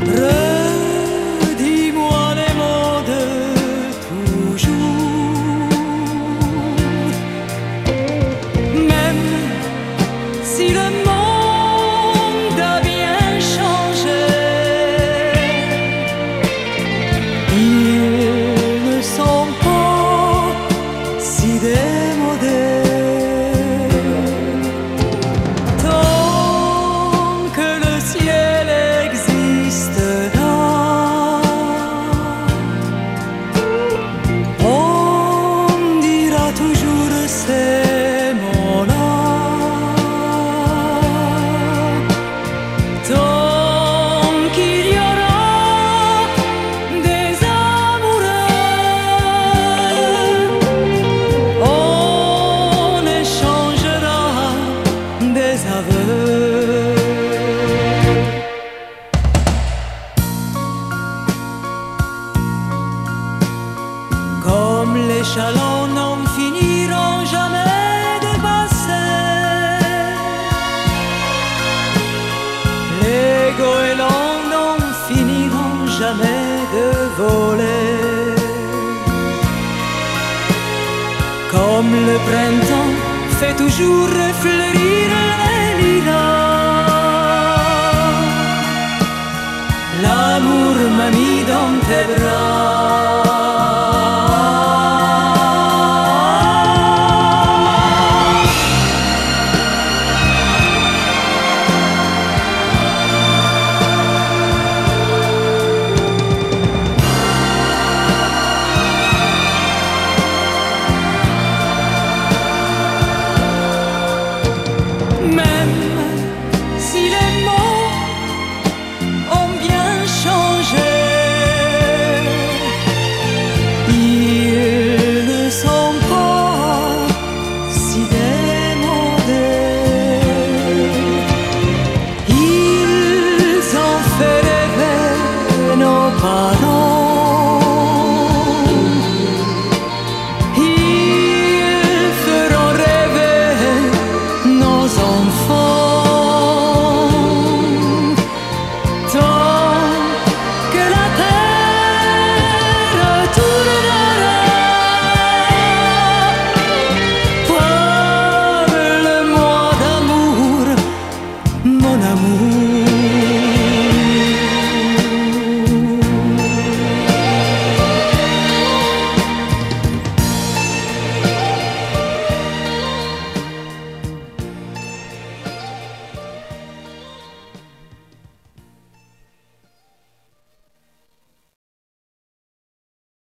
Прощай. Les chalons n'en finiront jamais de passer. Les goélands n'en finiront jamais de voler. Comme le printemps fait toujours fleurir